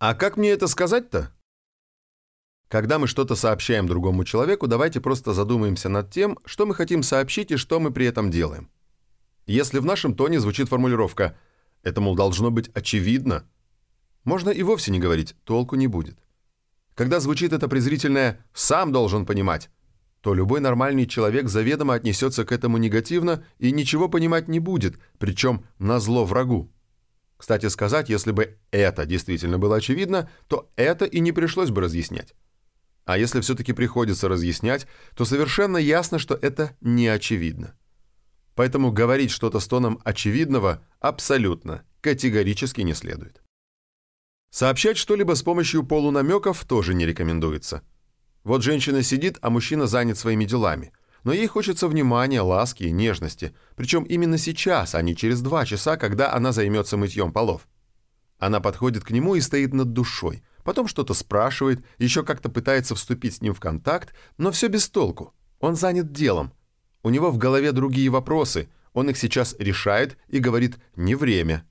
А как мне это сказать-то? Когда мы что-то сообщаем другому человеку, давайте просто задумаемся над тем, что мы хотим сообщить и что мы при этом делаем. Если в нашем тоне звучит формулировка «это, мол, должно быть очевидно», можно и вовсе не говорить, толку не будет. Когда звучит это презрительное «сам должен понимать», то любой нормальный человек заведомо отнесется к этому негативно и ничего понимать не будет, причем на зло врагу. Кстати сказать, если бы это действительно было очевидно, то это и не пришлось бы разъяснять. А если все-таки приходится разъяснять, то совершенно ясно, что это не очевидно. Поэтому говорить что-то с тоном очевидного абсолютно, категорически не следует. Сообщать что-либо с помощью полунамеков тоже не рекомендуется. Вот женщина сидит, а мужчина занят своими делами. Но ей хочется внимания, ласки и нежности. Причем именно сейчас, а не через два часа, когда она займется мытьем полов. Она подходит к нему и стоит над душой. Потом что-то спрашивает, еще как-то пытается вступить с ним в контакт, но все без толку. Он занят делом. У него в голове другие вопросы. Он их сейчас решает и говорит «не время».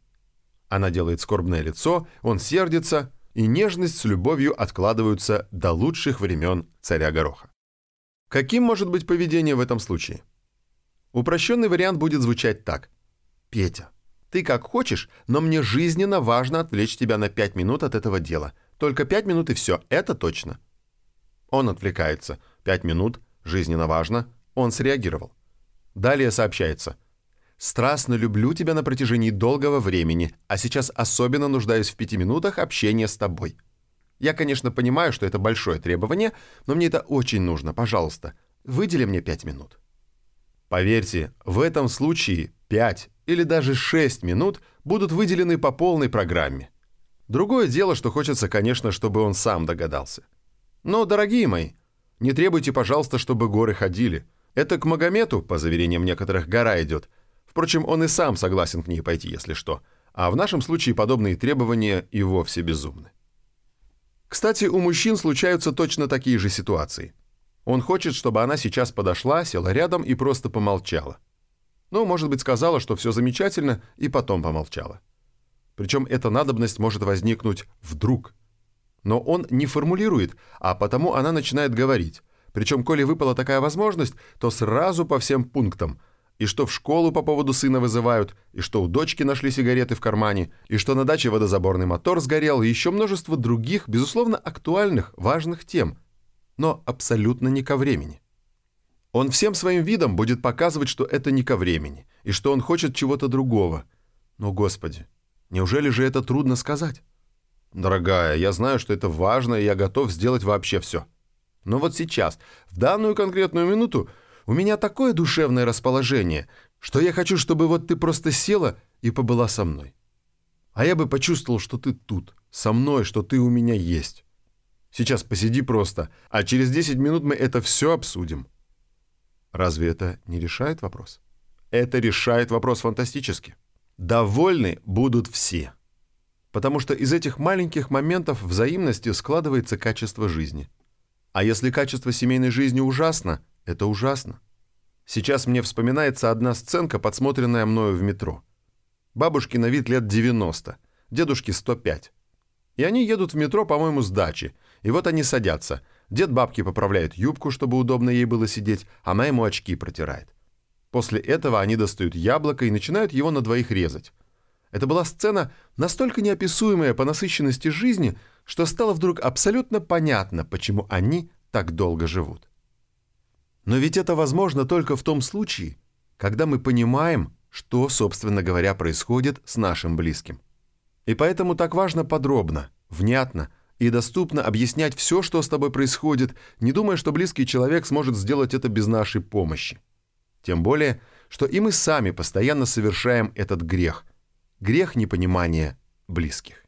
Она делает скорбное лицо, он сердится, и нежность с любовью откладываются до лучших времен царя Гороха. Каким может быть поведение в этом случае? Упрощенный вариант будет звучать так. «Петя, ты как хочешь, но мне жизненно важно отвлечь тебя на пять минут от этого дела. Только пять минут и все, это точно». Он отвлекается. Пять минут, жизненно важно. Он среагировал. Далее сообщается. «Страстно люблю тебя на протяжении долгого времени, а сейчас особенно нуждаюсь в пяти минутах общения с тобой». Я, конечно, понимаю, что это большое требование, но мне это очень нужно. Пожалуйста, выдели мне пять минут. Поверьте, в этом случае 5 или даже 6 минут будут выделены по полной программе. Другое дело, что хочется, конечно, чтобы он сам догадался. Но, дорогие мои, не требуйте, пожалуйста, чтобы горы ходили. Это к Магомету, по заверениям некоторых, гора идет. Впрочем, он и сам согласен к ней пойти, если что. А в нашем случае подобные требования и вовсе безумны. Кстати, у мужчин случаются точно такие же ситуации. Он хочет, чтобы она сейчас подошла, села рядом и просто помолчала. Ну, может быть, сказала, что все замечательно, и потом помолчала. Причем эта надобность может возникнуть вдруг. Но он не формулирует, а потому она начинает говорить. Причем, коли выпала такая возможность, то сразу по всем пунктам – и что в школу по поводу сына вызывают, и что у дочки нашли сигареты в кармане, и что на даче водозаборный мотор сгорел, и еще множество других, безусловно, актуальных, важных тем, но абсолютно не ко времени. Он всем своим видом будет показывать, что это не ко времени, и что он хочет чего-то другого. Но, Господи, неужели же это трудно сказать? Дорогая, я знаю, что это важно, и я готов сделать вообще все. Но вот сейчас, в данную конкретную минуту, у меня такое душевное расположение, что я хочу, чтобы вот ты просто села и побыла со мной. А я бы почувствовал, что ты тут, со мной, что ты у меня есть. Сейчас посиди просто, а через 10 минут мы это все обсудим. Разве это не решает вопрос? Это решает вопрос фантастически. Довольны будут все. Потому что из этих маленьких моментов взаимности складывается качество жизни. А если качество семейной жизни ужасно, это ужасно. Сейчас мне вспоминается одна сценка, подсмотренная мною в метро. Бабушке на вид лет 90, дедушке 105. И они едут в метро, по-моему, с дачи. И вот они садятся. Дед бабки поправляет юбку, чтобы удобно ей было сидеть, она ему очки протирает. После этого они достают яблоко и начинают его на двоих резать. Это была сцена настолько неописуемая по насыщенности жизни, что стало вдруг абсолютно понятно, почему они так долго живут. Но ведь это возможно только в том случае, когда мы понимаем, что, собственно говоря, происходит с нашим близким. И поэтому так важно подробно, внятно и доступно объяснять все, что с тобой происходит, не думая, что близкий человек сможет сделать это без нашей помощи. Тем более, что и мы сами постоянно совершаем этот грех. Грех непонимания близких.